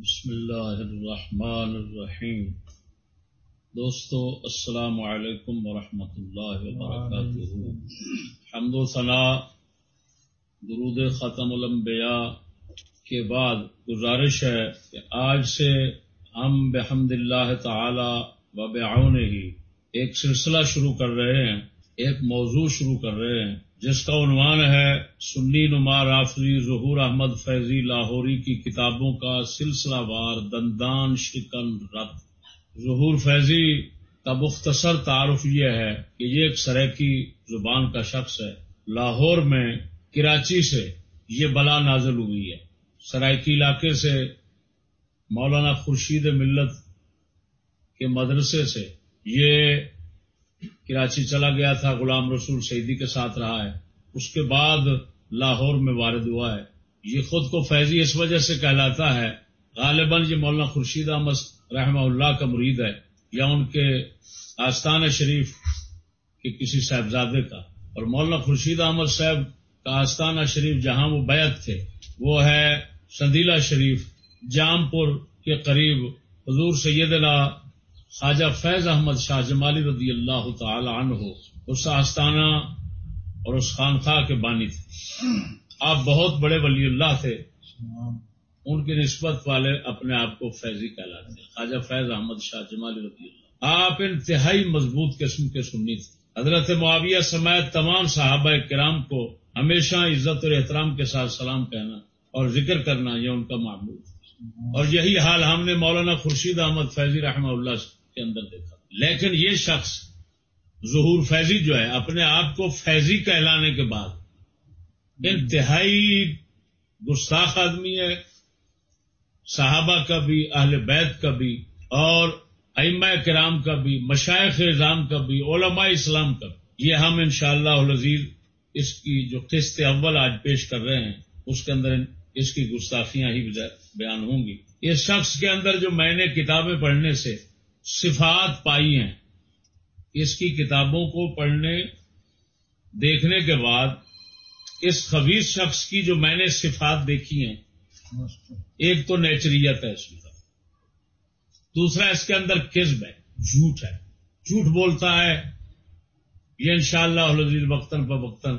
بسم اللہ الرحمن الرحیم۔ دوستو السلام علیکم ورحمۃ اللہ وبرکاتہ۔ حمد و ثناء درود ختم الانبیاء کے بعد گزارش ہے کہ آج سے ہم بحمد اللہ تعالی و بعون ہی ایک سلسلہ شروع کر رہے ہیں ایک موضوع شروع کر رہے ہیں۔ جس کا عنوان ہے سنی نما رافری ظہور احمد فیضی لاہوری کی کتابوں کا سلسلہ وار دندان شکن رت ظہور فیضی کا مختصر تعارف یہ ہے کہ یہ ایک سریکی زبان کا شخص ہے۔ لاہور میں کراچی سے یہ بلا نازل ہوئی ہے۔ سرائکی علاقے سے مولانا خورشید ملت کے مدرسے سے یہ کراچی چلا گیا تھا، غلام رسول سعیدی کے ساتھ رہا ہے۔ اس کے بعد لاہور میں وارد ہوا ہے۔ یہ خود کو فیضی اس وجہ سے کہلاتا ہے۔ غالباً یہ مولانا خورشید احمد رحمہ اللہ کا مرید ہے یا ان کے آستان شریف کے کسی صاحبزادے کا۔ اور مولانا خورشید احمد صاحب کا آستانہ شریف جہاں وہ بیعت تھے، وہ ہے سندیلا شریف جام پور کے قریب۔ حضور سید اللہ خواجہ فیض احمد شاہ جمالی رضی اللہ تعالی عنہ اس آستانہ اور اس خانخواہ کے بانی تھے۔ آپ بہت بڑے ولی اللہ تھے۔ ان کی نسبت والے اپنے آپ کو فیضی کہلاتے ہیں۔ خواجہ فیض احمد شاہ جمالی رضی اللہ آپ انتہائی مضبوط قسم کے سنی تھے۔ حضرت معاویہ سمیت تمام صحابہ کرام کو ہمیشہ عزت اور احترام کے ساتھ سلام کہنا اور ذکر کرنا یہ ان کا معمول اور یہی حال ہم نے مولانا خورشید احمد فیضی رحمہ اللہ سے۔ کے اندر دیکھا۔ لیکن یہ شخص ظہور فیضی جو ہے، اپنے آپ کو فیضی کہلانے کے بعد انتہائی گستاخ آدمی ہے، صحابہ کا بھی، اہل بیت کا بھی، اور ائمہ کرام کا بھی مشائق نظام کا بھی، علماء اسلام کا بھی۔ یہ ہم انشاءاللہ شاء اللہ اس کی جو قسط اول آج پیش کر رہے ہیں، اس کے اندر اس کی گستاخیاں ہی بیان ہوں گی۔ اس شخص کے اندر جو میں نے کتابیں پڑھنے سے صفات پائی ہیں۔ اس کی کتابوں کو پڑھنے، دیکھنے کے بعد اس خبیص شخص کی جو میں نے صفات دیکھی ہیں، ایک تو نیچریت ہے اس کا دوسرا، اس کے اندر کزب ہے، جھوٹ ہے۔ جھوٹ بولتا ہے، یہ انشاءاللہ شاء اللہ وقتاً بوقتاً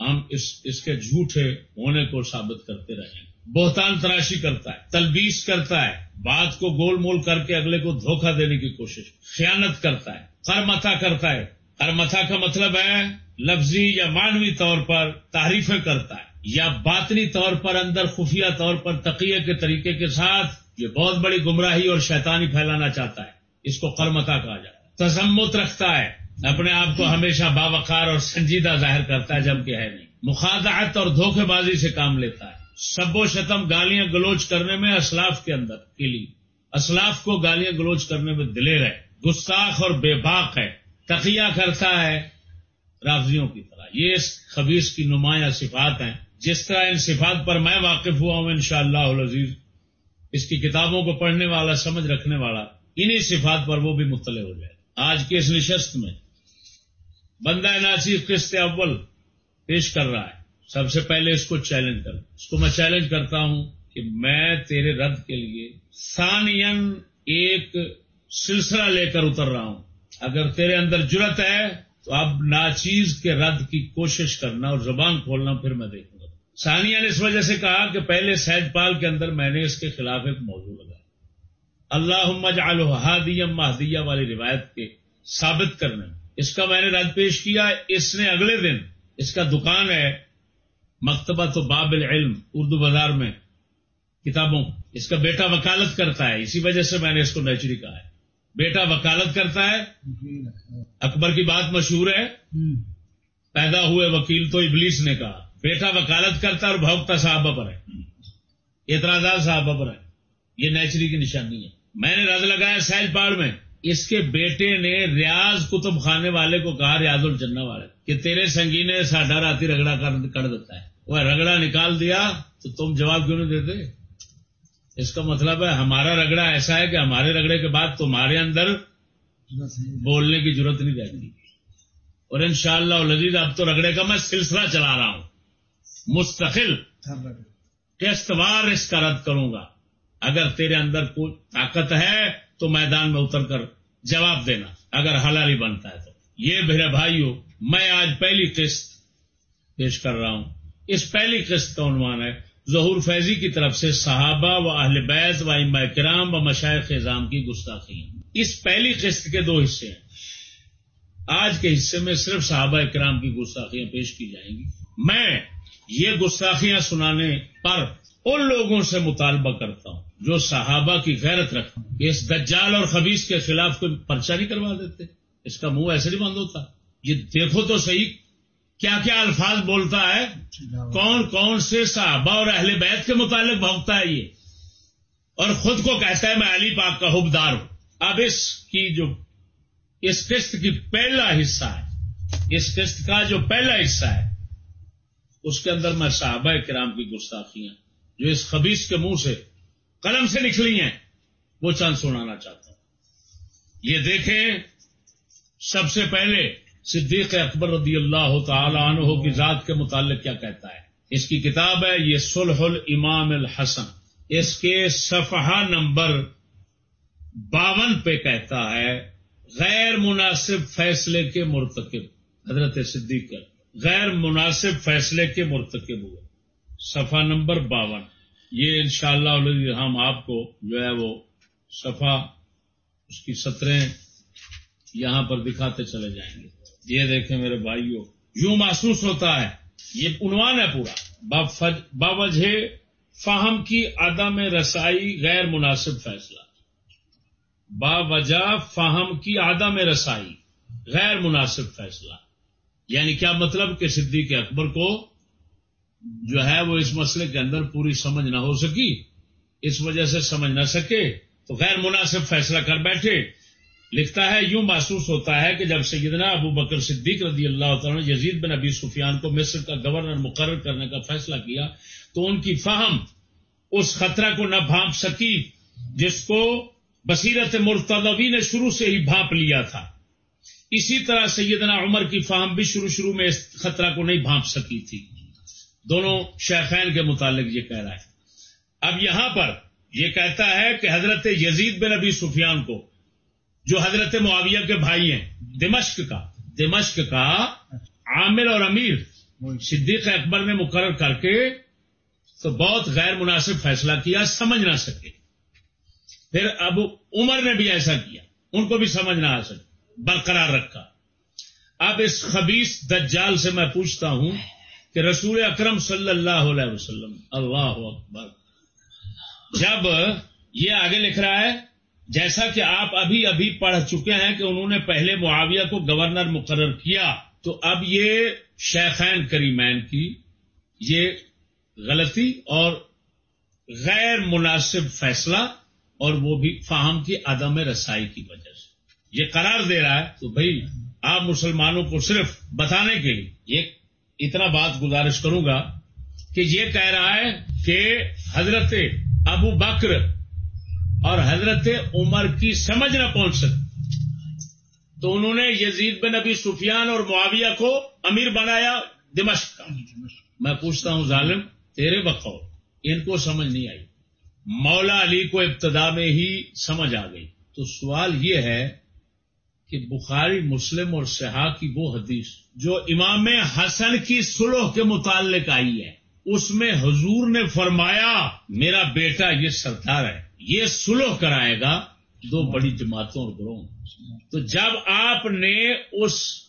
ہم اس اس کے جھوٹے ہونے کو ثابت کرتے رہیں بہتان تراشی کرتا ہے تلبیس کرتا ہے بات کو گول مول کر کے اگلے کو دھوکہ دینے کی کوشش، خیانت کرتا ہے کرمتھا کرتا ہے۔ کرمتھا کا مطلب ہے لفظی یا مانوی طور پر تعریفیں کرتا ہے، یا باطنی طور پر اندر خفیہ طور پر تقیہ کے طریقے کے ساتھ یہ بہت بڑی گمراہی اور شیطانی پھیلانا چاہتا ہے۔ اس کو کرمتا کہا جاتا ہے۔ تزمت رکھتا ہے، اپنے آپ کو ہمیشہ باوقار اور سنجیدہ ظاہر کرتا ہے جبکہ ہے نہیں۔ مخادعت اور دھوکے بازی سے کام لیتا ہے۔ سب و شتم گالیاں گلوچ کرنے میں اسلاف کے اندر کے لیے اسلاف کو گالیاں گلوچ کرنے میں دلیر ہے گستاخ اور بے باق ہے۔ تقیہ کرتا ہے رافضیوں کی طرح۔ یہ اس خبیص کی نمایاں صفات ہیں۔ جس طرح ان صفات پر میں واقف ہوا ہوں ان شاء اللہ اس کی کتابوں کو پڑھنے والا، سمجھ رکھنے والا، انہی صفات پر وہ بھی مطلع ہو جائے۔ آج کی اس نشست میں بندہ ناچی قسط اول پیش کر رہا ہے۔ سب سے پہلے اس کو چیلنج کر اس کو میں چیلنج کرتا ہوں کہ میں تیرے رد کے لیے سانین ایک سلسلہ لے کر اتر رہا ہوں۔ اگر تیرے اندر جرت ہے تو اب ناچیز کے رد کی کوشش کرنا اور زبان کھولنا پھر میں دیکھوں گا۔ سانیہ نے اس وجہ سے کہا کہ پہلے سیج پال کے اندر میں نے اس کے خلاف ایک موضوع لگایا۔ اللہ ہادیم مہدیہ والی روایت کے ثابت کرنے میں۔ اس کا میں نے رد پیش کیا۔ اس نے اگلے دن اس کا دکان ہے مکتبہ تو باب العلم، اردو بازار میں کتابوں، اس کا بیٹا وکالت کرتا ہے، اسی وجہ سے میں نے اس کو نیچری کہا ہے۔ بیٹا وکالت کرتا ہے، اکبر کی بات مشہور ہے۔ پیدا ہوئے وکیل تو ابلیس نے کہا۔ بیٹا وکالت کرتا اور بھوکتا صحابہ پر ہے۔ اعتراضات صحابہ پر ہے۔ یہ نیچری کی نشانی ہے۔ میں نے رد لگایا سیل پاڑ میں۔ اس کے بیٹے نے ریاض کتب خانے والے کو کہا، ریاض الجنہ والے، کہ تیرے سنگی نے ساڈا راتی رگڑا کر دیتا ہے۔ وہ رگڑا نکال دیا تو تم جواب کیوں نہیں دیتے؟ اس کا مطلب ہے ہمارا رگڑا ایسا ہے کہ ہمارے رگڑے کے بعد تمہارے اندر بولنے کی ضرورت نہیں رہتی۔ اور ان شاء اللہ اب تو رگڑے کا میں سلسلہ چلا رہا ہوں۔ مستقل قسط اس کا رد کروں گا۔ اگر تیرے اندر کوئی طاقت ہے تو میدان میں اتر کر جواب دینا۔ اگر حلالی بنتا ہے تو۔ یہ میرے بھائیو، میں آج پہلی قسط پیش کر رہا ہوں۔ اس پہلی قسط کا عنوان ہے۔ ظہور فیضی کی طرف سے صحابہ و اہل بیت و اما کرام و مشائق خزام کی گستاخی اس پہلی قسط کے دو حصے ہیں۔ آج کے حصے میں صرف صحابہ کرام کی گستاخیاں پیش کی جائیں گی۔ میں یہ گستاخیاں سنانے پر ان لوگوں سے مطالبہ کرتا ہوں جو صحابہ کی غیرت رکھ اس دجال اور خبیص کے خلاف کوئی پرچہ نہیں کروا دیتے۔ اس کا منہ ایسے نہیں بند ہوتا۔ یہ دیکھو تو صحیح کیا کیا الفاظ بولتا ہے؟ کون کون سے صحابہ اور اہل بیت کے متعلق بھوکتا ہے یہ؟ اور خود کو کہتا ہے، میں علی پاک کا حبدار ہوں۔ اب اس کی جو، اس قسط کی پہلا حصہ ہے، اس قسط کا جو پہلا حصہ ہے، اس کے اندر میں صحابہ کرام کی گستاخیاں جو اس خبیص کے منہ سے قلم سے نکلی ہیں، وہ چند سنانا چاہتا ہوں۔ یہ دیکھیں، سب سے پہلے صدیق اکبر رضی اللہ تعالی عنہ کی ذات کے متعلق کیا کہتا ہے؟ اس کی کتاب ہے، یہ سلح الامام الحسن۔ اس کے صفحہ نمبر باون پہ کہتا ہے، غیر مناسب فیصلے کے مرتکب۔ حضرت صدیق، غیر مناسب فیصلے کے مرتکب ہوئے۔ صفحہ نمبر باون۔ یہ انشاءاللہ اللہ ہم آپ کو جو ہے وہ صفحہ، اس کی سطریں یہاں پر دکھاتے چلے جائیں گے۔ یہ دیکھیں میرے بھائیوں، یوں محسوس ہوتا ہے، یہ عنوان ہے پورا۔ باوجہ فہم کی عدم رسائی غیر مناسب فیصلہ۔ با وجہ فہم کی عدم رسائی غیر مناسب فیصلہ۔ یعنی کیا مطلب کہ صدیق اکبر کو جو ہے وہ اس مسئلے کے اندر پوری سمجھ نہ ہو سکی، اس وجہ سے سمجھ نہ سکے، تو غیر مناسب فیصلہ کر بیٹھے۔ لکھتا ہے، یوں محسوس ہوتا ہے کہ جب سیدنا ابو بکر صدیق رضی اللہ تعالیٰ نے یزید بن ابی سفیان کو مصر کا گورنر مقرر کرنے کا فیصلہ کیا، تو ان کی فہم اس خطرہ کو نہ بھانپ سکی جس کو بصیرت مرتدبی نے شروع سے ہی بھانپ لیا تھا۔ اسی طرح سیدنا عمر کی فہم بھی شروع شروع میں اس خطرہ کو نہیں بھانپ سکی تھی۔ دونوں شیخین کے متعلق یہ کہہ رہا ہے۔ اب یہاں پر یہ کہتا ہے کہ حضرت یزید بن ابی سفیان کو جو حضرت معاویہ کے بھائی ہیں، دمشق کا۔ دمشق کا عامر اور امیر صدیق اکبر نے مقرر کر کے تو بہت غیر مناسب فیصلہ کیا، سمجھ نہ سکے۔ پھر اب عمر نے بھی ایسا کیا، ان کو بھی سمجھ نہ آ سکے، برقرار رکھا۔ اب اس خبیص دجال سے میں پوچھتا ہوں کہ رسول اکرم صلی اللہ علیہ وسلم، اللہ اکبر، جب یہ آگے لکھ رہا ہے جیسا کہ آپ ابھی ابھی پڑھ چکے ہیں کہ انہوں نے پہلے معاویہ کو گورنر مقرر کیا، تو اب یہ شیخین کریمین کی یہ غلطی اور غیر مناسب فیصلہ اور وہ بھی فاہم کی عدم رسائی کی وجہ سے۔ یہ قرار دے رہا ہے تو بھائی آپ مسلمانوں کو صرف بتانے کے لیے یہ اتنا بات گزارش کروں گا کہ یہ کہہ رہا ہے کہ حضرت ابو بکر اور حضرت عمر کی سمجھ نہ پہنچ سکتی تو انہوں نے یزید بن ابی سفیان اور معاویہ کو امیر بنایا دمشق کا۔ میں پوچھتا ہوں، ظالم، تیرے بقول ان کو سمجھ نہیں آئی۔ مولا علی کو ابتدا میں ہی سمجھ آ گئی۔ تو سوال یہ ہے کہ بخاری، مسلم اور سہا کی وہ حدیث جو امام حسن کی سلوح کے متعلق آئی ہے، اس میں حضور نے فرمایا، میرا بیٹا یہ سردار ہے۔ یہ سلو کرائے گا دو بڑی جماعتوں اور گروہ تو جب آپ نے اس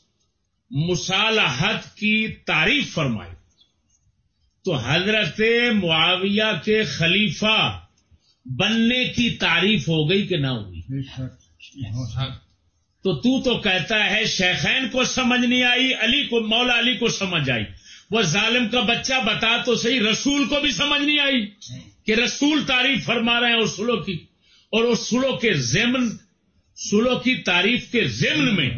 مصالحت کی تعریف فرمائی تو حضرت معاویہ کے خلیفہ بننے کی تعریف ہو گئی کہ نہ ہوئی؟ تو تو تو کہتا ہے شیخین کو سمجھ نہیں آئی علی کو مولا علی کو سمجھ آئی۔ وہ ظالم کا بچہ بتا تو صحیح رسول کو بھی سمجھ نہیں آئی۔ کہ رسول تعریف فرما رہے ہیں اس سلو کی اور اس سلو کے زمن سلو کی تعریف کے ضمن میں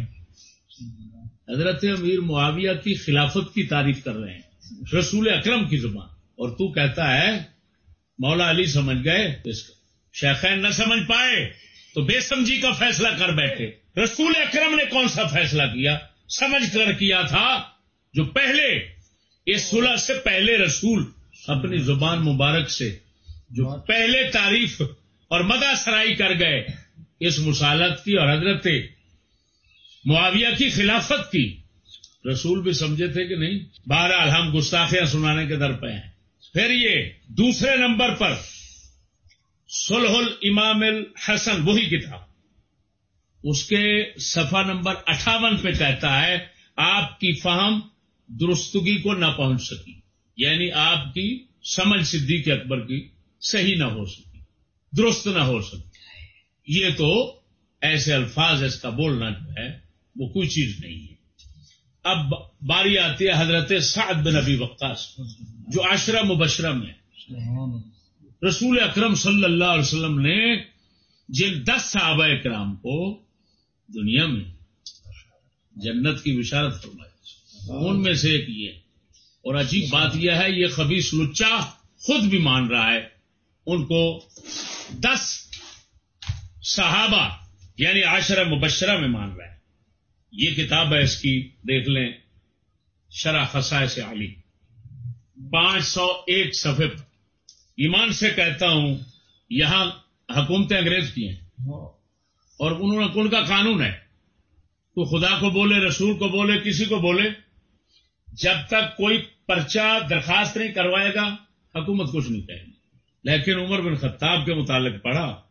حضرت امیر معاویہ کی خلافت کی تعریف کر رہے ہیں۔ رسول اکرم کی زبان۔ اور تو کہتا ہے، مولا علی سمجھ گئے؟ شیخین نہ سمجھ پائے تو بے سمجھی کا فیصلہ کر بیٹھے۔ رسول اکرم نے کون سا فیصلہ کیا؟ سمجھ کر کیا تھا جو پہلے، اس صلح سے پہلے رسول اپنی زبان مبارک سے جو پہلے تعریف اور مدہ سرائی کر گئے اس مسالت کی اور حضرت معاویہ کی خلافت کی۔ رسول بھی سمجھے تھے کہ نہیں؟ بہرحال ہم گستاخیاں سنانے کے در پہ ہیں۔ پھر یہ دوسرے نمبر پر سلح الامام الحسن وہی کتاب۔ اس کے صفحہ نمبر اٹھاون پہ کہتا ہے آپ کی فہم درستگی کو نہ پہنچ سکی۔ یعنی آپ کی سمجھ صدیق اکبر کی۔ صحیح نہ ہو سکی درست نہ ہو سکی یہ تو ایسے الفاظ اس کا بولنا جو ہے، وہ کوئی چیز نہیں ہے۔ اب باری آتی ہے حضرت سعد بن نبی وقاص، جو آشرا مبشرہ میں رسول اکرم صلی اللہ علیہ وسلم نے جن دس صحابہ اکرام کو دنیا میں جنت کی بشارت فرمائی۔ ان میں سے ایک یہ۔ اور عجیب بات یہ ہے، یہ خبیص لچا خود بھی مان رہا ہے۔ ان کو دس صحابہ یعنی عشر مبشرہ میں مان رہا ہے یہ کتاب ہے اس کی، دیکھ لیں، شرح خسائے سے علی۔ پانچ سو ایک صفحے۔ پر ایمان سے کہتا ہوں، یہاں حکومتیں انگریز کی ہیں۔ اور انہوں نے ان کا قانون ہے؟ تو خدا کو بولے، رسول کو بولے، کسی کو بولے؟ جب تک کوئی پرچہ درخواست نہیں کروائے گا، حکومت کچھ نہیں کہے گی۔ لیکن عمر بن خطاب کے متعلق پڑھا۔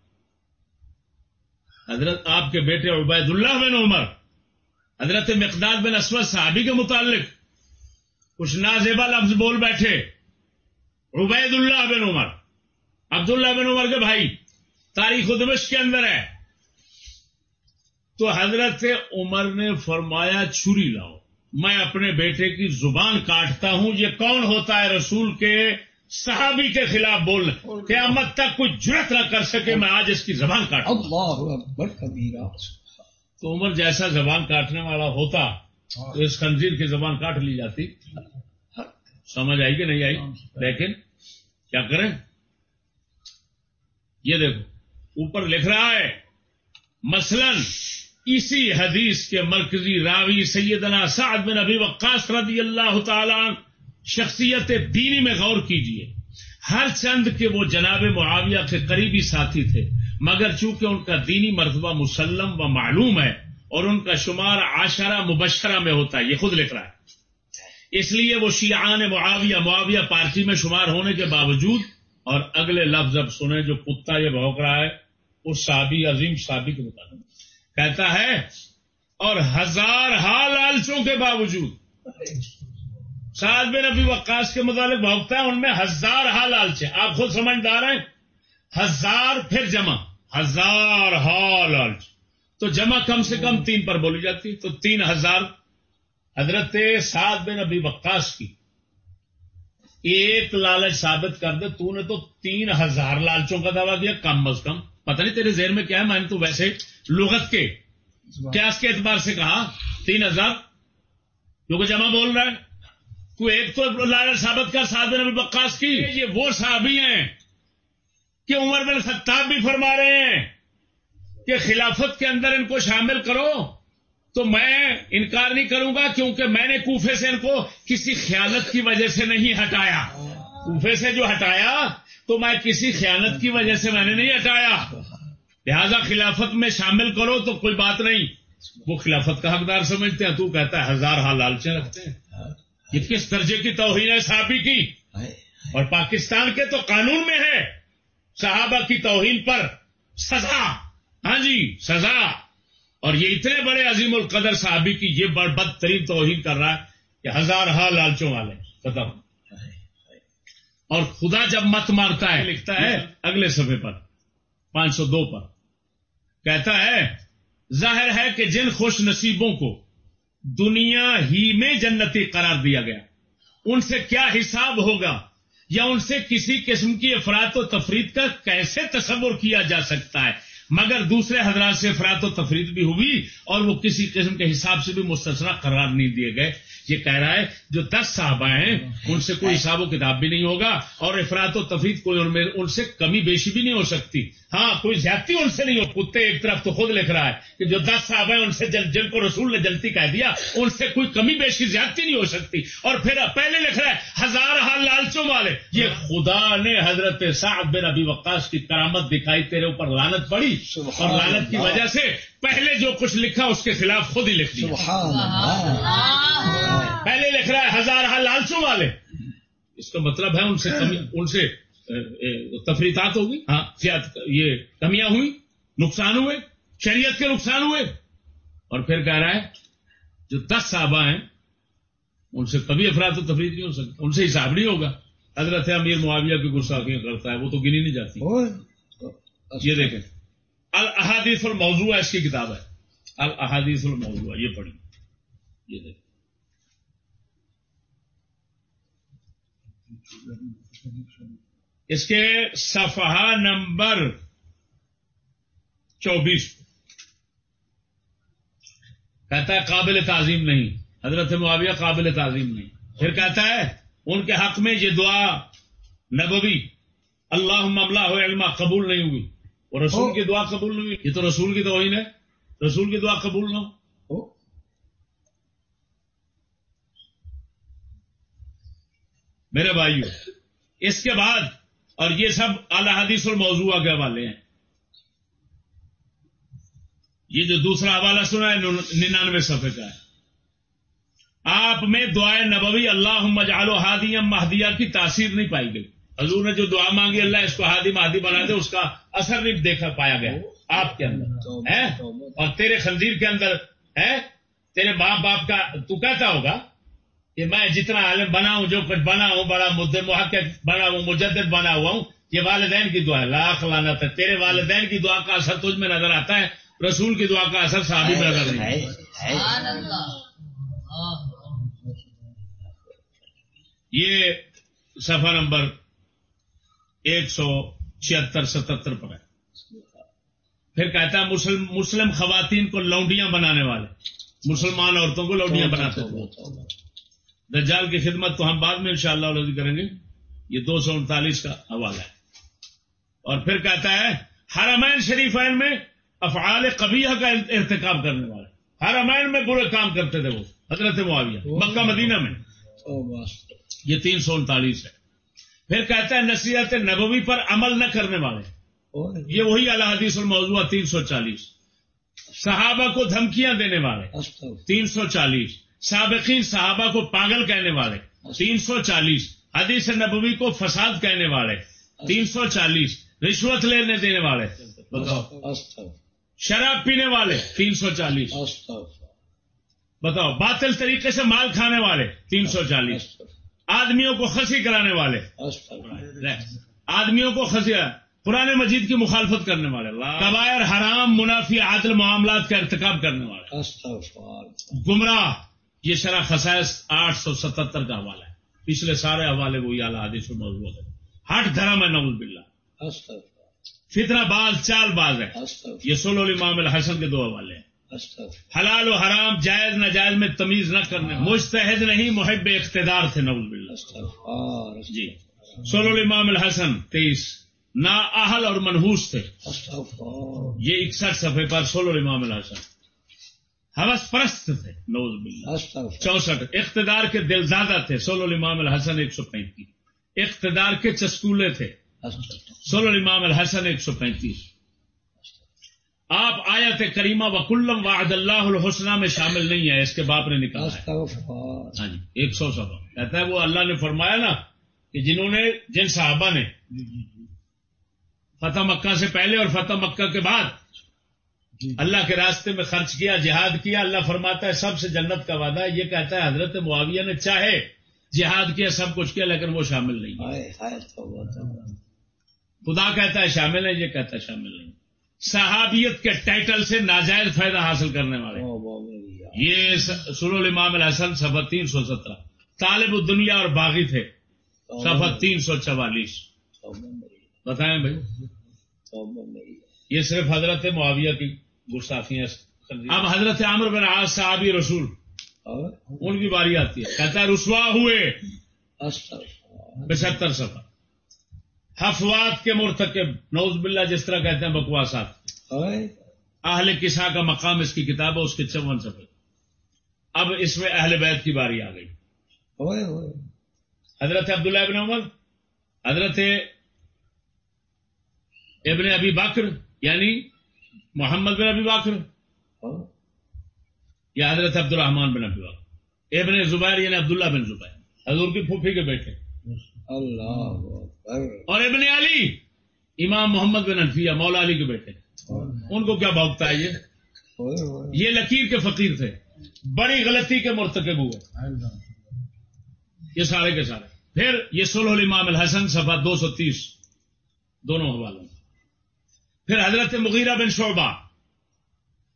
حضرت آپ کے بیٹے عبید اللہ بن عمر، حضرت مقداد بن اسود صحابی کے متعلق کچھ نازیبا لفظ بول بیٹھے۔ عبید اللہ بن عمر، عبداللہ بن عمر کے بھائی، تاریخ دمش کے اندر ہے۔ تو حضرت عمر نے فرمایا، چھری لاؤ، میں اپنے بیٹے کی زبان کاٹتا ہوں، یہ کون ہوتا ہے رسول کے صحابی کے خلاف بول قیامت تک کوئی جرت نہ کر سکے میں آج اس کی زبان کاٹ تو عمر جیسا زبان کاٹنے والا ہوتا تو اس خنزیر کی زبان کاٹ لی جاتی۔ سمجھ آئی کہ نہیں آئی؟ لیکن کیا کریں؟ یہ دیکھو اوپر لکھ رہا ہے مثلا اسی حدیث کے مرکزی راوی سیدنا سعد بن ابی وقاص رضی اللہ تعالی شخصیت دینی میں غور کیجیے۔ ہر چند کے وہ جناب معاویہ کے قریبی ساتھی تھے، مگر چونکہ ان کا دینی مرتبہ مسلم و معلوم ہے اور ان کا شمار عاشرہ مبشرہ میں ہوتا ہے، یہ خود لکھ رہا ہے۔ اس لیے وہ شیعان معاویہ معاویہ پارٹی میں شمار ہونے کے باوجود، اور اگلے لفظ اب سنیں جو کتا یہ بھوک رہا ہے اس صحابی، عظیم صحابی کے مطابق۔ کہتا ہے، اور ہزار ہا لالچوں کے باوجود سعد بن ابھی وقاص کے متعلق بھوکتا ہے ان میں ہزار ہا لالچ آپ خود سمجھدار ہیں؟ ہزار پھر جمع۔ ہزار ہا لالچ تو جمع کم سے کم تین پر بولی جاتی۔ تو تین ہزار۔ حضرت سعد بن ابھی وقاص کی۔ ایک لالچ ثابت کر دے تو نے تو تین ہزار لالچوں کا دعویٰ دیا کم از کم۔ پتہ نہیں تیرے زیر میں کیا ہے؟ میں نے تو ویسے لغت کے کیا کے اعتبار سے کہا تین ہزار۔ کیونکہ جمع بول رہا ہے۔ تو ایک تو لال ثابت کر سعد بن بکاس کی۔ یہ وہ صحابی ہیں کہ عمر بن خطاب بھی فرما رہے ہیں کہ خلافت کے اندر ان کو شامل کرو تو میں انکار نہیں کروں گا کیونکہ میں نے کوفے سے ان کو کسی خیالت کی وجہ سے نہیں ہٹایا۔ کوفے سے جو ہٹایا تو میں کسی خیانت کی وجہ سے میں نے نہیں ہٹایا۔ لہذا خلافت میں شامل کرو تو کوئی بات نہیں۔ وہ خلافت کا حقدار سمجھتے ہیں، تو کہتا ہے ہزار ہاں لالچیں رکھتے ہیں۔ یہ کس درجے کی توہین ہے صحابی کی؟ اور پاکستان کے تو قانون میں ہے۔ صحابہ کی توہین پر سزا۔ ہاں جی سزا۔ اور یہ اتنے بڑے عظیم القدر صحابی کی یہ بڑ بدترین توہین کر رہا ہے کہ ہزار ہا لالچوں والے۔ ختم۔ اور خدا جب مت مارتا ہے لکھتا ہے۔ اگلے صفحے پر پانچ سو دو پر کہتا ہے ظاہر ہے کہ جن خوش نصیبوں کو دنیا ہی میں جنتی قرار دیا گیا۔ ان سے کیا حساب ہوگا؟ یا ان سے کسی قسم کی افراد و تفرید کا کیسے تصور کیا جا سکتا ہے؟ مگر دوسرے حضرات سے افراد و تفریح بھی ہوئی اور وہ کسی قسم کے حساب سے بھی مستثرہ قرار نہیں دیے گئے۔ یہ کہہ رہا ہے جو دس صحابہ ہیں ان سے کوئی حساب و کتاب بھی نہیں ہوگا اور افراد و تفریح کوئی ان میں ان سے کمی بیشی بھی نہیں ہو سکتی۔ ہاں کوئی زیادتی ان سے نہیں ہو۔ کتے ایک طرف تو خود لکھ رہا ہے کہ جو دس صحابہ ہیں ان سے جن, جن کو رسول نے جلتی کہہ دیا ان سے کوئی کمی بیشی زیادتی نہیں ہو سکتی۔ اور پھر پہلے لکھ رہا ہے ہزار ہار لالچوں والے۔ یہ خدا نے حضرت صاحب بن ابی وقاص کی کرامت دکھائی تیرے اوپر لانت پڑی۔ اور لانت کی وجہ سے پہلے جو کچھ لکھا اس کے خلاف خود ہی لکھ دیا۔ پہلے لکھ رہا ہے ہزار ہار لالچوں والے۔ اس کا مطلب ہے ان سے ان سے تفریحات ہوگی۔ ہاں یہ کمیاں ہوئی نقصان ہوئے شریعت کے نقصان ہوئے۔ اور پھر کہہ رہا ہے جو دس صحابہ ہیں ان سے کبھی افراد و تفریح نہیں ہو سکتا ان سے حساب نہیں ہوگا۔ حضرت امیر معاویہ کی گستاخیاں کرتا ہے وہ تو گنی نہیں جاتی۔ یہ دیکھیں۔ الحادیث الموضوع اس کی کتاب ہے۔ الحادیث الموضوع، یہ پڑھی یہ دیکھیں۔ اس کے صفحہ نمبر چوبیس۔ کہتا ہے قابل تعظیم نہیں۔ حضرت معاویہ قابل تعظیم نہیں۔ پھر کہتا ہے، ان کے حق میں یہ دعا نبوی اللہ مملہ ہو علما قبول نہیں ہوئی۔ اور رسول کی دعا قبول نہیں ہوئی۔ یہ تو رسول کی توہین ہے رسول کی دعا قبول نہ ہو۔ میرے بھائیو اس کے بعد اور یہ سب اعلی حدیث الموضوع کے حوالے ہیں۔ یہ جو دوسرا حوالہ سنا ہے ننانوے صفحے کا ہے۔ آپ میں دعائیں نبوی اللہ مجالو ہادی مہدیہ کی تاثیر نہیں پائی گئی۔ حضور نے جو دعا مانگی، اللہ اس کو ہادی مہدی بنا دے، اس کا اثر نہیں دیکھا پایا گیا۔ آپ کے اندر ہے اور تیرے خنزیر کے اندر ہے تیرے باپ باپ کا، تو کہتا ہوگا کہ میں جتنا عالم بنا ہوں، جو کچھ بنا ہوں، بڑا محقق بنا ہوں، مجدد بنا ہوا ہوں، یہ والدین کی دعا ہے۔ لاکھ لانا تھا تیرے والدین کی دعا کا اثر تجھ میں نظر آتا ہے، رسول کی دعا کا اثر صحابی میں نظر نہیں یہ صفحہ نمبر ایک سو چھتر ستہتر پر ہے۔ پھر کہتا ہے مسلم مسلم خواتین کو لونڈیاں بنانے والے۔ مسلمان عورتوں کو لونڈیاں بناتے تھے۔ دجال کی خدمت تو ہم بعد میں انشاءاللہ شاء اللہ کریں گے۔ یہ دو سو انتالیس کا حوالہ ہے۔ اور پھر کہتا ہے ہر امین شریف میں افعال قبیہ کا ارتکاب کرنے والے۔ ہر امین میں برے کام کرتے تھے وہ حضرت معاویہ مکہ مدینہ میں۔ یہ تین سو انتالیس ہے۔ پھر کہتا ہے نصیحت نبوی پر عمل نہ کرنے والے۔ یہ وہی اللہ حدیث الموضوع تین سو چالیس۔ صحابہ کو دھمکیاں دینے والے۔ تین سو چالیس۔ سابقین صحابہ کو پاگل کہنے والے۔ تین سو چالیس۔ حدیث نبوی کو فساد کہنے والے۔ تین سو چالیس۔ رشوت لینے دینے والے۔ شراب پینے والے۔ تین سو چالیس۔ بتاؤ۔ باطل طریقے سے مال کھانے والے۔ تین سو چالیس۔ آدمیوں کو خسی کرانے والے۔ آدمیوں کو خسی پرانے مجید کی مخالفت کرنے والے۔ قبائر حرام منافی عادل معاملات کا ارتکاب کرنے والے۔ گمراہ یہ شرح خسائش آٹھ سو ستہتر کا حوالہ ہے۔ پچھلے سارے حوالے وہی اعلیٰ حدیث موضوع ہے۔ ہٹ دھرم ہے نول بلّہ فتنہ باز چال باز ہے۔ یہ سولو امام الحسن کے دو حوالے ہیں۔ حلال و حرام جائز ناجائز میں تمیز نہ کرنے مستحد نہیں، محب اقتدار تھے نول بلّہ جی۔ سولو امام الحسن، تیئیس۔ نا اہل اور منحوس تھے۔ یہ اکسٹھ صفحے پر سولو امام الحسن۔ حوث پرست تھے نوز بلّہ چونسٹھ۔ اقتدار کے دلزادہ تھے سولو امام الحسن ایک سو پینتیس۔ اقتدار کے چسکولے تھے۔ سولو امام الحسن ایک سو پینتیس۔ آپ آیت کریمہ وکلم وعد اللہ الحسنہ میں شامل نہیں ہے اس کے باپ نے نکالا ہاں جی ایک سو سب کہتا ہے وہ اللہ نے فرمایا نا کہ جنہوں نے جن صحابہ نے فتح مکہ سے پہلے اور فتح مکہ کے بعد جی۔ اللہ کے راستے میں خرچ کیا جہاد کیا اللہ فرماتا ہے سب سے جنت کا وعدہ ہے۔ یہ کہتا ہے حضرت معاویہ نے چاہے جہاد کیا سب کچھ کیا لیکن وہ شامل نہیں خدا کہتا ہے شامل ہے یہ کہتا ہے شامل نہیں۔ صحابیت کے ٹائٹل سے ناجائز فائدہ حاصل کرنے والے یہ سرول امام الحسن سفر تین سو سترہ۔ طالب الدنیا اور باغی تھے۔ سفر تین سو چوالیس۔ بتائیں بھائی۔ یہ صرف حضرت معاویہ کی گستاخیاں اب حضرت عامر بن عاص صحابی رسول۔ ان کی باری آتی ہے۔ کہتا ہے رسوا ہوئے۔ پچہتر سفر حفوات کے مرتکب نوز باللہ جس طرح کہتے ہیں بکواسات۔ اہل کسا کا مقام اس کی کتاب ہے اس کے چون سفر اب اس میں اہل بیت کی باری آ گئی۔ حضرت عبداللہ ابن عمر حضرت ابن ابی باکر یعنی محمد بن ابی باکر یا حضرت عبد الرحمان بن ابی باکر ابن زبیر یعنی عبداللہ بن زبیر۔ حضور کی پھوپھی کے بیٹے۔ اللہ۔ اور ابن علی امام محمد بن انفیہ مولا علی کے بیٹے ان کو کیا بھوکتا ہے یہ؟ یہ لکیر کے فقیر تھے۔ بڑی غلطی کے مرتکب ہوئے۔ یہ سارے کے سارے۔ پھر یہ سلح الامام الحسن صفحہ دو سو تیس۔ دونوں حوالوں۔ پھر حضرت مغیرہ بن شعبہ۔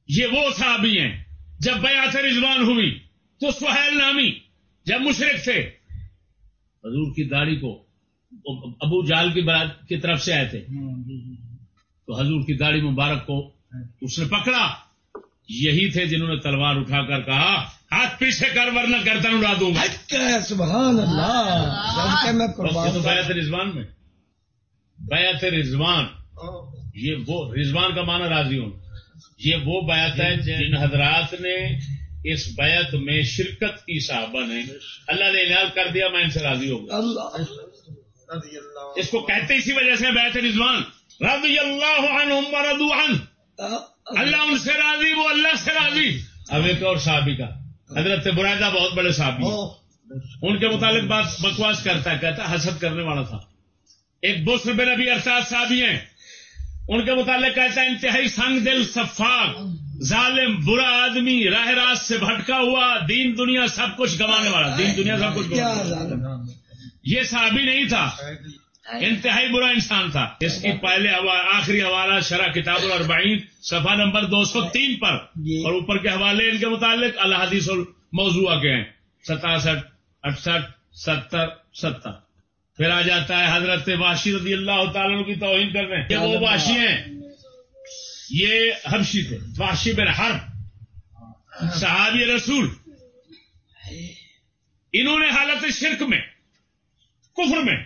یہ وہ صحابی ہیں۔ جب بیعت رضوان ہوئی تو سہیل نامی جب مشرق تھے۔ حضور کی داڑھی کو ابو جال کی برات کی طرف سے آئے تھے۔ تو حضور کی داڑھی مبارک کو اس نے پکڑا۔ یہی تھے جنہوں نے تلوار اٹھا کر کہا ہاتھ پیچھے کر ورنہ گردن اڑا دوں گا۔ سبحان اللہ۔ میں یہ تو بیعت رضوان میں۔ بیعت رضوان۔ یہ وہ رضوان کا معنی راضی ہوں۔ یہ وہ بیعت ہے جن حضرات نے اس بیعت میں شرکت کی صحابہ نے۔ اللہ نے اعلان کر دیا میں ان سے راضی ہوں گا اس کو کہتے اسی وجہ سے بیعت رضوان۔ رضی اللہ عنہم ورضوا عنہ۔ اللہ ان سے راضی وہ اللہ سے راضی۔ اب ایک اور صحابی کا۔ حضرت برائدہ بہت بڑے صحابی ان کے متعلق بات بکواس کرتا ہے کہتا حسد کرنے والا تھا۔ ایک بسر بن ابی ارساد صحابی ہیں۔ ان کے متعلق کہتا ہے انتہائی سنگ دل صفاق ظالم برا آدمی راہ راست سے بھٹکا ہوا دین دنیا سب کچھ گوانے والا دین دنیا سب کچھ گوانے والا۔ یہ صحابی نہیں تھا۔ انتہائی برا انسان تھا۔ اس کی پہلے آخری حوالہ شرح کتاب الاربعین صفحہ نمبر دو سو تین پر۔ جی۔ اور اوپر کے حوالے ان کے متعلق الحدیث الموضوع کے ہیں۔ ستاسٹھ اٹھسٹھ ستر ستر۔ پھر آ جاتا ہے حضرت واشی رضی اللہ تعالیٰ کی توہین کر رہے ہیں یہ وہ واشی ہیں۔ یہ حبشی تھے۔ واشی بن حرب۔ صحابی رسول۔ انہوں نے حالت شرک میں کفر میں۔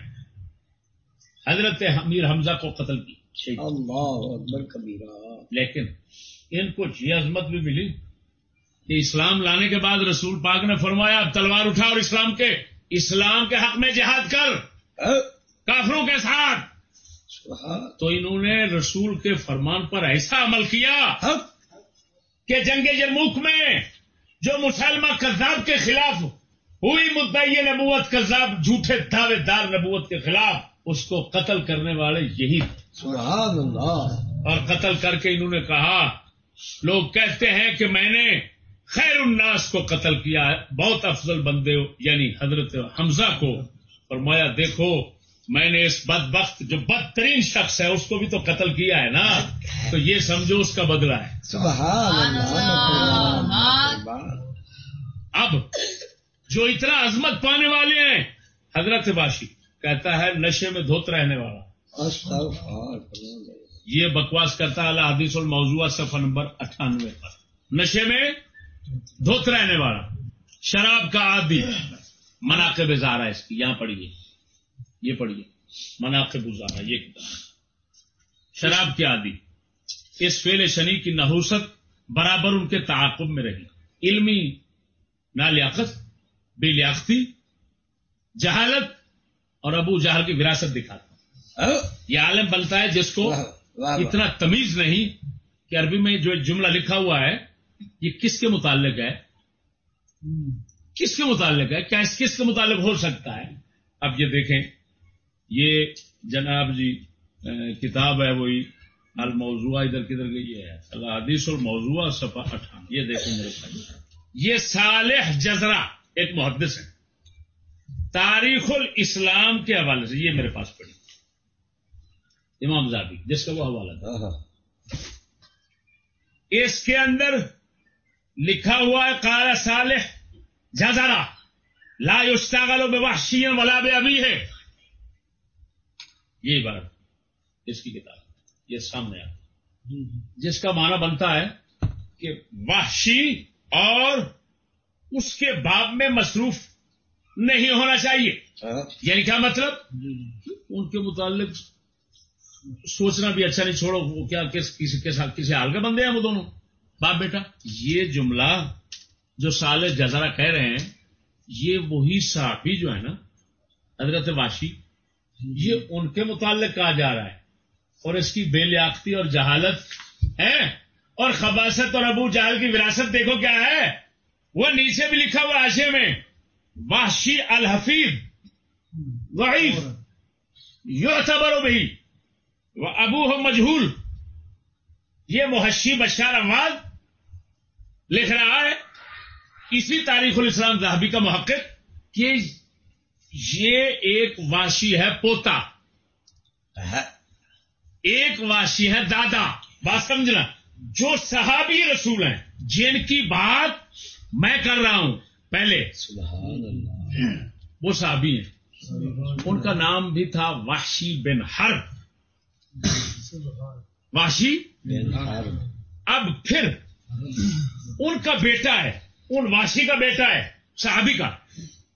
حضرت امیر حمزہ کو قتل کی۔ اللہ اکبر کبیرہ۔ لیکن ان کو یہ عظمت بھی ملی۔ کہ اسلام لانے کے بعد رسول پاک نے فرمایا اب تلوار اٹھا اور اسلام کے اسلام کے حق میں جہاد کر۔ کافروں کے ساتھ۔ تو انہوں نے رسول کے فرمان پر ایسا عمل کیا حق کہ جنگ جرموک میں جو مسلمہ کذاب کے خلاف ہوئی مدعی نبوت کذاب جھوٹے دعوے دار نبوت کے خلاف اس کو قتل کرنے والے یہی سبحان اللہ۔ اور قتل کر کے انہوں نے کہا لوگ کہتے ہیں کہ میں نے خیر الناس کو قتل کیا ہے بہت افضل بندے ہو یعنی حضرت حمزہ کو۔ فرمایا دیکھو میں نے اس بد بخت جو بدترین شخص ہے اس کو بھی تو قتل کیا ہے نا؟ تو یہ سمجھو اس کا بدلہ ہے۔ سبحان اللہ۔ اب جو اتنا عظمت پانے والے ہیں۔ حضرت باشی کہتا ہے نشے میں دھوت رہنے والا۔ یہ بکواس کرتا ہے حدیث الموضوع صفحہ نمبر اٹھانوے پر۔ نشے میں دھوت رہنے والا۔ شراب کا عادی۔ مناقب زارا اس کی۔ یہاں پڑھیے۔ یہ پڑھیے۔ مناقب زارا یہ کتاب۔ شراب کے عادی۔ اس فیل شنی کی نحوست برابر ان کے تعاقب میں رہی۔ علمی نالیاقت بے لیاقتی جہالت اور ابو جہل کی وراثت دکھاتا یہ عالم بنتا ہے جس کو اتنا تمیز نہیں کہ عربی میں جو جملہ لکھا ہوا ہے یہ کس کے متعلق ہے؟ کس کے متعلق ہے؟ کیا اس کس کے متعلق ہو سکتا ہے؟ اب یہ دیکھیں یہ جناب جی کتاب ہے وہی الموضوع ادھر کدھر گئی ہے۔ الحدیث الموضوع صفحہ اٹھان۔ یہ دیکھیں میرے بھائی۔ یہ صالح جزرا ایک محدث ہے تاریخ الاسلام کے حوالے سے یہ میرے پاس پڑی۔ امام زادی جس کا وہ حوالہ تھا۔ اس کے اندر لکھا ہوا ہے قال صالح جزرا لا یشتغل بوحشی ولا ابھی ہے یہ بات اس کی کتاب یہ سامنے آ جس کا معنی بنتا ہے کہ وحشی اور اس کے باب میں مصروف نہیں ہونا چاہیے۔ ہاں۔ یعنی کیا مطلب؟ ان کے متعلق سوچنا بھی اچھا نہیں چھوڑو وہ کیا کس کسی کے ساتھ کسی حال کے بندے ہیں وہ دونوں؟ باپ بیٹا؟ یہ جملہ جو سال جزرا کہہ رہے ہیں یہ وہی صحابی جو ہے نا حضرت واشی یہ ان کے متعلق کہا جا رہا ہے۔ اور اس کی بے لیاقتی اور جہالت ہے اور خباست اور ابو جہل کی وراثت دیکھو کیا ہے۔ وہ نیچے بھی لکھا ہوا آشے میں وحشی الحفیظ ضعیف یعتبر بھی وہ ابو ہو مجہول۔ یہ محشی بشار احمد لکھ رہا ہے۔ اسی تاریخ الاسلام ذہبی کا محقق کہ یہ ایک واشی ہے پوتا۔ ایک واشی ہے دادا۔ بات سمجھنا جو صحابی رسول ہیں جن کی بات میں کر رہا ہوں۔ پہلے۔ سبحان اللہ وہ صحابی ہیں۔ ان کا نام بھی تھا وحشی بن حرب۔ وحشی؟ بن حرب اب پھر ان کا بیٹا ہے۔ ان واشی کا بیٹا ہے، صحابی کا۔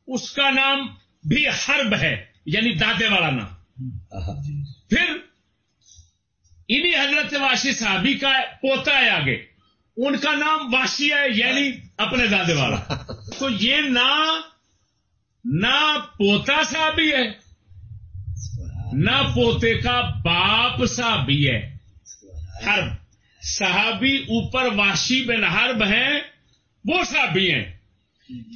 اس کا نام بھی حرب ہے یعنی دادے والا نام۔ پھر انہی حضرت واشی صحابی کا پوتا ہے آگے۔ ان کا نام واشی ہے یعنی اپنے دادے والا۔ تو یہ نہ نہ پوتا صحابی ہے۔ نہ پوتے کا باپ صحابی ہے۔ حرب صحابی اوپر واشی بن حرب ہیں، وہ صحابی ہیں۔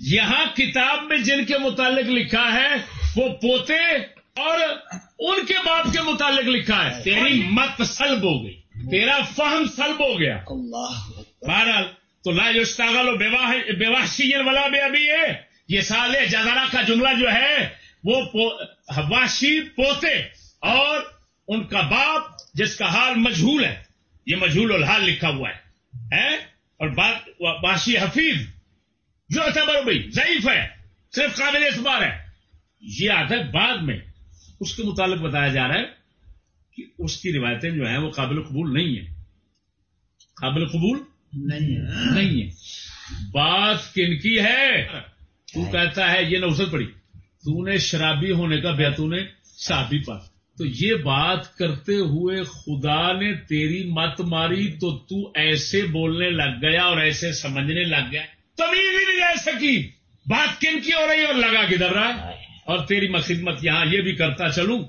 یہاں کتاب میں جن کے متعلق لکھا ہے، وہ پوتے اور ان کے باپ کے متعلق لکھا ہے۔ تیری مت سلب ہو گئی، تیرا فہم سلب ہو گیا۔ اللہ۔ بہرحال تو لا یستاغل و بیواشی ولا بے ابھی ہے یہ سال جزارا کا جملہ جو ہے، وہ پو- واشی پوتے اور ان کا باپ جس کا حال مجہول ہے۔ یہ مجہول الحال لکھا ہوا ہے۔ اور بات واشی حفیظ۔ جو اعتبر بھائی، ضعیف ہے، صرف قابل اعتبار ہے۔ یہ آتا ہے بعد میں اس کے متعلق بتایا جا رہا ہے کہ اس کی روایتیں جو ہیں وہ قابل قبول نہیں ہیں۔ قابل قبول نہیں ہے۔ بات کن کی ہے؟ تو کہتا ہے یہ نوسط پڑی تو نے شرابی ہونے کا بیاتو نے صحابی پا تو یہ بات کرتے ہوئے خدا نے تیری مت ماری تو تو ایسے بولنے لگ گیا اور ایسے سمجھنے لگ گیا۔ تمیز ہی نہیں رہ سکی۔ بات کن کی ہو رہی اور لگا کدھر رہا ہے؟ اور تیری میں خدمت یہاں یہ بھی کرتا چلوں۔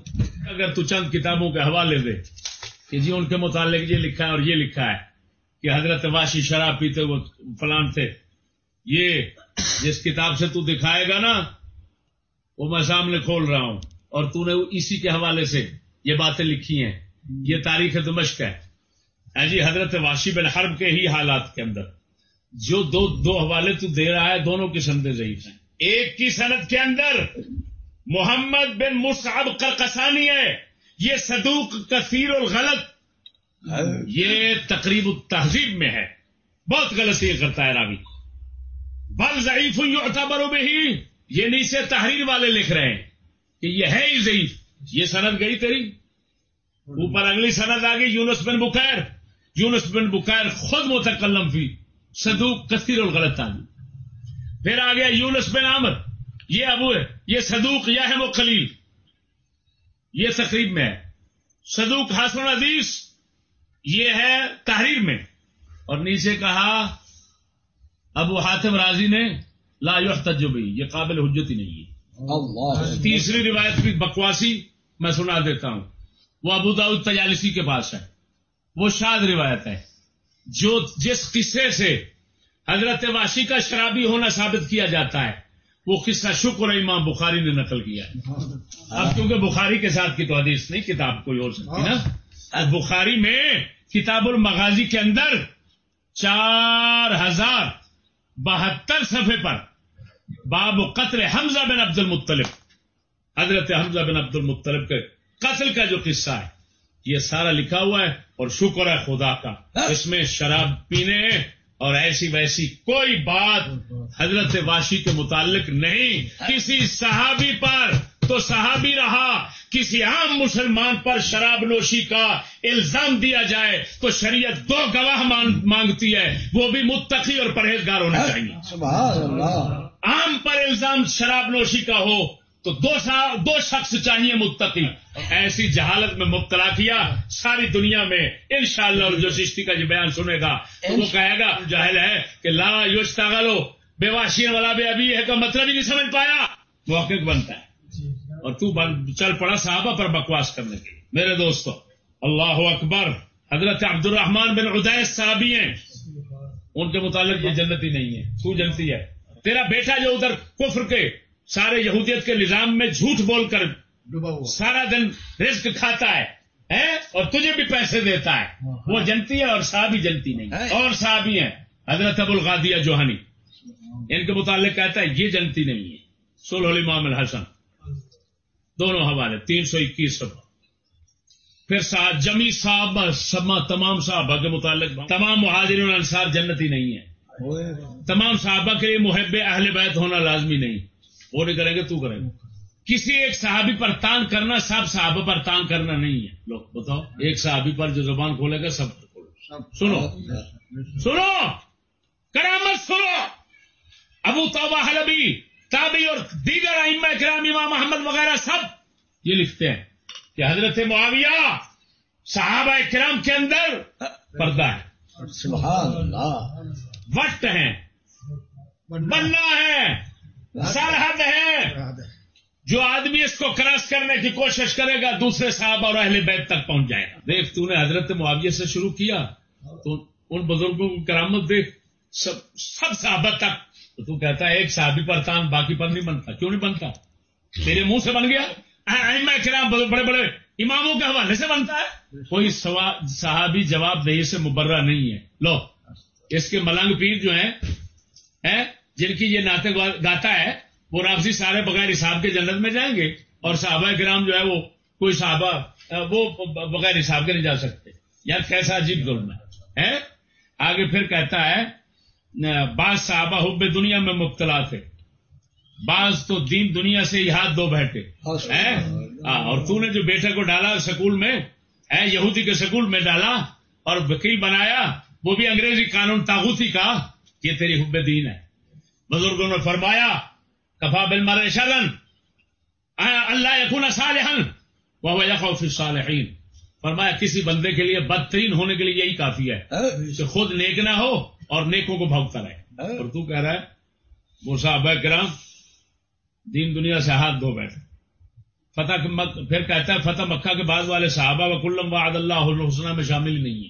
اگر تو چند کتابوں کے حوالے دے کہ جی ان کے متعلق یہ لکھا ہے اور یہ لکھا ہے۔ کہ حضرت واشی شراب پیتے وہ فلان تھے۔ یہ جس کتاب سے تو دکھائے گا نا، وہ میں سامنے کھول رہا ہوں۔ اور تو نے اسی کے حوالے سے یہ باتیں لکھی ہیں۔ یہ تاریخ دمشق ہے۔ ہاں جی حضرت واشی بن حرب کے ہی حالات کے اندر۔ جو دو دو حوالے تو دے رہا ہے، دونوں کی سندیں ضعیف ہیں۔ ایک کی سند کے اندر محمد بن مصعب قرقسانی ہے۔ یہ صدوق کثیر الغلط یہ تقریب التہذیب میں ہے۔ بہت غلطی کرتا ہے راوی۔ بل ضعیف یعتبر بھی یہ نیچے تحریر والے لکھ رہے ہیں کہ یہ ہے ہی ضعیف۔ یہ سند گئی تیری؟ اوپر اگلی سند آ گئی یونس بن بکیر۔ یونس بن بکیر خود متکلم فی۔ صدوق کثیر الغلط آدمی پھر آ گیا یونس بن عامر۔ یہ ابو ہے۔ یہ صدوق یا ہے وہ خلیل یہ تقریب میں ہے۔ صدوق حسن عزیز یہ ہے تحریر میں۔ اور نیچے کہا ابو حاتم راضی نے لا یحتج بھی یہ قابل حجت ہی نہیں ہے۔ اللہ۔ تیسری روایت بھی بکواسی میں سنا دیتا ہوں۔ وہ ابو داؤد تجالسی کے پاس ہے۔ وہ شاد روایت ہے۔ جو جس قصے سے حضرت واشی کا شرابی ہونا ثابت کیا جاتا ہے وہ قصہ شکر امام بخاری نے نقل کیا ہے۔ اب کیونکہ بخاری کے ساتھ کی تو حدیث نہیں کتاب کوئی اور سکتی نا۔ اب بخاری میں کتاب المغازی کے اندر چار ہزار بہتر صفحے پر باب قتل حمزہ بن عبد المطلب حضرت حمزہ بن عبد المطلب کے قتل کا جو قصہ ہے یہ سارا لکھا ہوا ہے اور شکر ہے خدا کا۔ اس میں شراب پینے اور ایسی ویسی کوئی بات حضرت واشی کے متعلق نہیں۔ کسی صحابی پر تو صحابی رہا کسی عام مسلمان پر شراب نوشی کا الزام دیا جائے تو شریعت دو گواہ مان- مانگتی ہے وہ بھی متقی اور پرہیزگار ہونا چاہیے۔ سبحان اللہ۔ عام پر الزام شراب نوشی کا ہو تو دو دو شخص چاہیے متقی۔ ایسی جہالت میں مبتلا کیا ساری دنیا میں۔ انشاءاللہ اور جو سشتی کا جو بیان سنے گا تو وہ کہے گا جاہل ہے کہ لا یوشتغلو بے واشین والا بے ابھی ہے کا مطلب ہی نہیں سمجھ پایا۔ محقق بنتا ہے۔ اور تو چل پڑا صحابہ پر بکواس کرنے کے لیے۔ میرے دوستو اللہ اکبر حضرت عبد الرحمان بن عدیس صحابی ہیں۔ ان کے متعلق یہ جنتی نہیں ہے تو جنتی ہے۔ تیرا بیٹا جو ادھر کفر کے سارے یہودیت کے نظام میں جھوٹ بول کر سارا دن رزق کھاتا ہے؟ اور تجھے بھی پیسے دیتا ہے۔ وہ جنتی ہے اور صحابی جنتی نہیں۔ اور صحابی ہیں۔ حضرت ابو الغادیہ جوہنی ان کے متعلق کہتا ہے یہ جنتی نہیں ہے۔ سلح الامام الحسن۔ دونوں حوالے تین سو اکیس صفحہ پھر صاحب جمی صاحب سما تمام صحابہ کے متعلق۔ تمام مہاجرین انصار جنتی نہیں ہے تمام صحابہ کے لیے محب اہل بیت ہونا لازمی نہیں۔ وہ نہیں کریں گے تو کریں گے۔ کسی ایک صحابی پر تان کرنا سب صحابہ پر تان کرنا نہیں ہے۔ لوگ بتاؤ ایک صحابی پر جو زبان کھولے گا سب کھولے سنو۔ سنو! کرامت سنو! ابو توبہ حلبی تابی اور دیگر ائمہ کرام امام محمد وغیرہ سب یہ لکھتے ہیں کہ حضرت معاویہ صحابہ کرام کے اندر پردہ ہے۔ سبحان اللہ۔ وقت ہیں بننا ہے۔ سرحد ہے۔ جو آدمی اس کو کراس کرنے کی کوشش کرے گا دوسرے صاحب اور اہل بیت تک پہنچ جائے گا۔ دیکھ تو نے حضرت معاویہ سے شروع کیا۔ تو ان بزرگوں کی کرامت دیکھ سب سب صحابت تک تو تو کہتا ہے ایک صحابی پر تان، باقی پر نہیں بنتا۔ کیوں نہیں بنتا؟ تیرے منہ سے بن گیا؟ کرام، بڑے بڑے اماموں کے حوالے سے بنتا ہے۔ کوئی صحابی جواب دہی سے مبرہ نہیں ہے۔ لو، اس کے ملنگ پیر جو ہیں جن کی یہ نعتیں گا- گاتا ہے، وہ رابطی سارے بغیر حساب کے جنت میں جائیں گے اور صحابہ کرام جو ہے وہ کوئی صحابہ، وہ بغیر حساب کے نہیں جا سکتے۔ یار کیسا عجیب ظلم ہے آگے پھر کہتا ہے بعض صحابہ حب دنیا میں مبتلا تھے۔ بعض تو دین دنیا سے ہی ہاتھ دو بیٹھے؟ ہاں، اور تو نے جو بیٹے کو ڈالا سکول میں ہے یہودی کے سکول میں ڈالا اور وکیل بنایا وہ بھی انگریزی قانون تاغوتی کا یہ تیری حب دین ہے۔ بزرگوں نے فرمایا کفا بل مر شرن اللہ یقون صالحن وہ الصالحین۔ فرمایا کسی بندے کے لیے بدترین ہونے کے لیے یہی کافی ہے کہ خود نیک نہ ہو اور نیکوں کو بھوکتا رہے۔ اور تو کہہ رہا ہے وہ صحابہ کرام دین دنیا سے ہاتھ دھو بیٹھے۔ فتح پھر کہتا ہے فتح مکہ کے بعد والے صحابہ و کلم وعد اللہ الحسنہ میں شامل ہی نہیں ہے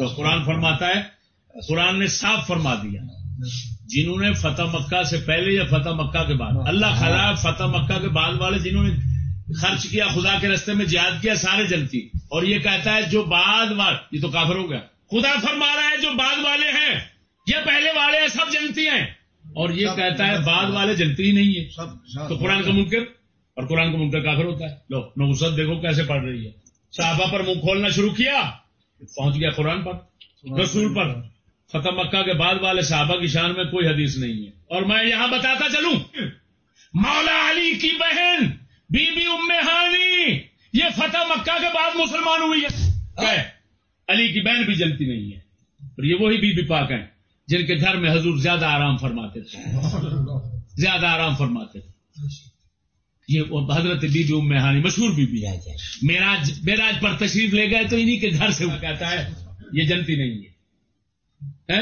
جو قرآن فرماتا ہے قرآن نے صاف فرما دیا۔ جنہوں نے فتح مکہ سے پہلے یا فتح مکہ کے بعد۔ اللہ خلا فتح مکہ کے بعد والے جنہوں نے خرچ کیا خدا کے رستے میں جہاد کیا سارے جنتی اور یہ کہتا ہے جو بعد والے یہ تو کافر ہو گیا۔ خدا فرما رہا ہے جو بعد والے ہیں۔ یہ پہلے والے ہیں سب جنتی ہیں۔ اور یہ کہتا ہے بعد والے جنتی ہی نہیں ہے تو قرآن کا منکر اور قرآن کا منکر کافر ہوتا ہے۔ لو نوسط دیکھو کیسے پڑھ رہی ہے۔ صحابہ پر منہ کھولنا شروع کیا پہنچ گیا قرآن پر رسول پر۔ فتح مکہ کے بعد والے صحابہ کی شان میں کوئی حدیث نہیں ہے۔ اور میں یہاں بتاتا چلوں۔ مولا علی کی بہن بی بی ام ہانی یہ فتح مکہ کے بعد مسلمان ہوئی ہے۔ کہ علی کی بہن بھی جلتی نہیں ہے۔ اور یہ وہی بی بی پاک ہیں۔ جن کے گھر میں حضور زیادہ آرام فرماتے تھے۔ زیادہ آرام فرماتے تھے۔ یہ حضرت بی بی ام ہانی مشہور بی بی ہے۔ میراج میراج پر تشریف لے گئے تو انہی کے گھر سے وہ کہتا ہے یہ جنتی نہیں ہے؟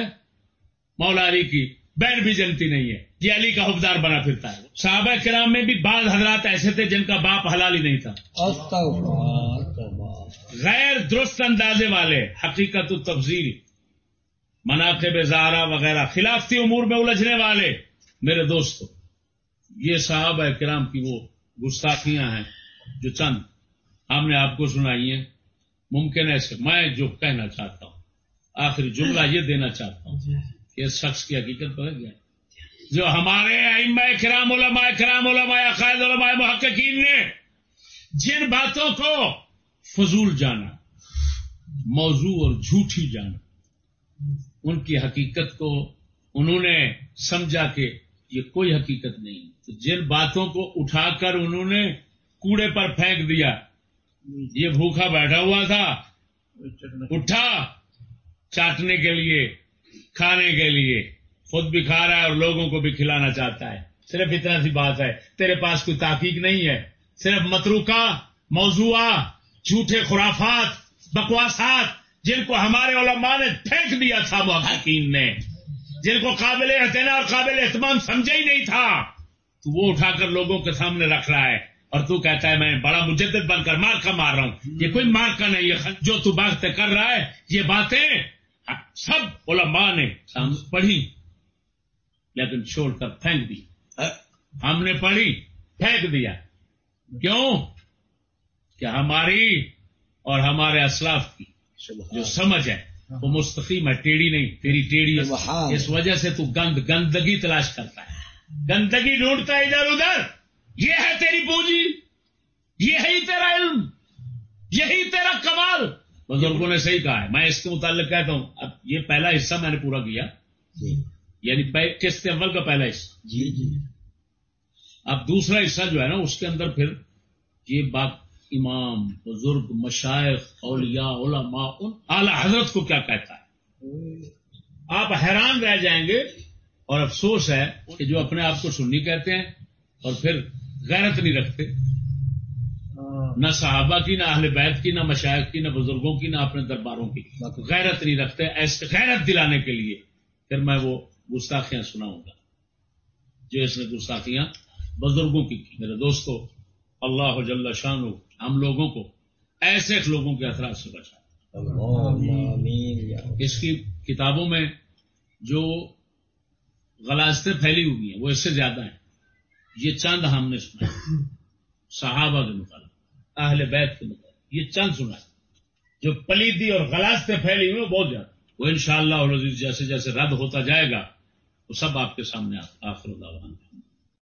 مولا علی کی بہن بھی جنتی نہیں ہے۔ یہ علی کا حقدار بنا پھرتا ہے۔ صحابہ کرام میں بھی بعض حضرات ایسے تھے جن کا باپ حلال ہی نہیں تھا۔ غیر درست اندازے والے حقیقت و تفضیل مناقب زارا وغیرہ خلافتی امور میں الجھنے والے۔ میرے دوستو یہ صحابہ کرام کی وہ گستاخیاں ہیں جو چند ہم نے آپ کو سنائی ہیں۔ ممکن ہے سے میں جو کہنا چاہتا ہوں۔ آخری جملہ یہ دینا چاہتا ہوں کہ اس شخص کی حقیقت بدل گیا جو ہمارے ائمہ کرام علماء کرام علماء عقائد علماء محققین نے جن باتوں کو فضول جانا موضوع اور جھوٹی جانا ان کی حقیقت کو انہوں نے سمجھا کہ یہ کوئی حقیقت نہیں۔ تو جن باتوں کو اٹھا کر انہوں نے کوڑے پر پھینک دیا، یہ بھوکا بیٹھا ہوا تھا، اٹھا چاٹنے کے لیے، کھانے کے لیے۔ خود بھی کھا رہا ہے اور لوگوں کو بھی کھلانا چاہتا ہے۔ صرف اتنا سی بات ہے، تیرے پاس کوئی تحقیق نہیں ہے۔ صرف متروکہ موضوع جھوٹے خرافات، بکواسات جن کو ہمارے علماء نے پھینک دیا تھا وہ نے، جن کو قابل اعتنا اور قابل اہتمام سمجھا ہی نہیں تھا، تو وہ اٹھا کر لوگوں کے سامنے رکھ رہا ہے۔ اور تو کہتا ہے، میں بڑا مجدد بن کر مار کا مار رہا ہوں۔ یہ کوئی مار کا نہیں ہے جو تو بات کر رہا ہے، یہ باتیں سب علماء نے پڑھی، لیکن چھوڑ کر پھینک دی۔ ہم نے پڑھی، پھینک دیا۔ کیوں؟ کہ ہماری اور ہمارے اسلاف کی جو سمجھ ہے وہ مستقیم ہے ٹیڑھی نہیں تیری ٹیڑھی اس وجہ سے تو گند گندگی تلاش کرتا ہے۔ گندگی ڈھونڈتا ہے ادھر ادھر۔ یہ ہے تیری پونجی یہ ہے تیرا علم یہی تیرا کمال۔ بزرگوں نے صحیح کہا ہے۔ میں اس کے متعلق کہتا ہوں۔ اب یہ پہلا حصہ میں نے پورا کیا۔ یعنی قسط اول کا پہلا حصہ۔ جی جی۔ اب دوسرا حصہ جو ہے نا اس کے اندر پھر یہ بات امام، بزرگ مشائق اولیاء، علماء، ان اعلی حضرت کو کیا کہتا ہے؟ آپ حیران رہ جائیں گے اور افسوس ہے کہ جو اپنے آپ کو سنی کہتے ہیں اور پھر غیرت نہیں رکھتے۔ نہ صحابہ کی، نہ اہل بیت کی، نہ مشائق کی، نہ بزرگوں کی، نہ اپنے درباروں کی۔ غیرت نہیں رکھتے ایسے غیرت دلانے کے لیے۔ پھر میں وہ گستاخیاں سناؤں گا۔ جو اس نے گستاخیاں بزرگوں کی میرے دوستو، اللہ جل شان ہم لوگوں کو ایسے لوگوں کے اثرات سے بچا۔ اس کی کتابوں میں جو غلاستیں پھیلی ہوئی ہیں وہ اس سے زیادہ ہیں۔ یہ چند ہم نے سنا۔ صحابہ کے متعلق اہل بیت کے متعلق یہ چند سنا۔ جو پلیدی اور غلاستیں پھیلی ہوئی ہیں بہت زیادہ وہ انشاءاللہ شاء اللہ جیسے جیسے رد ہوتا جائے گا وہ سب آپ کے سامنے آخر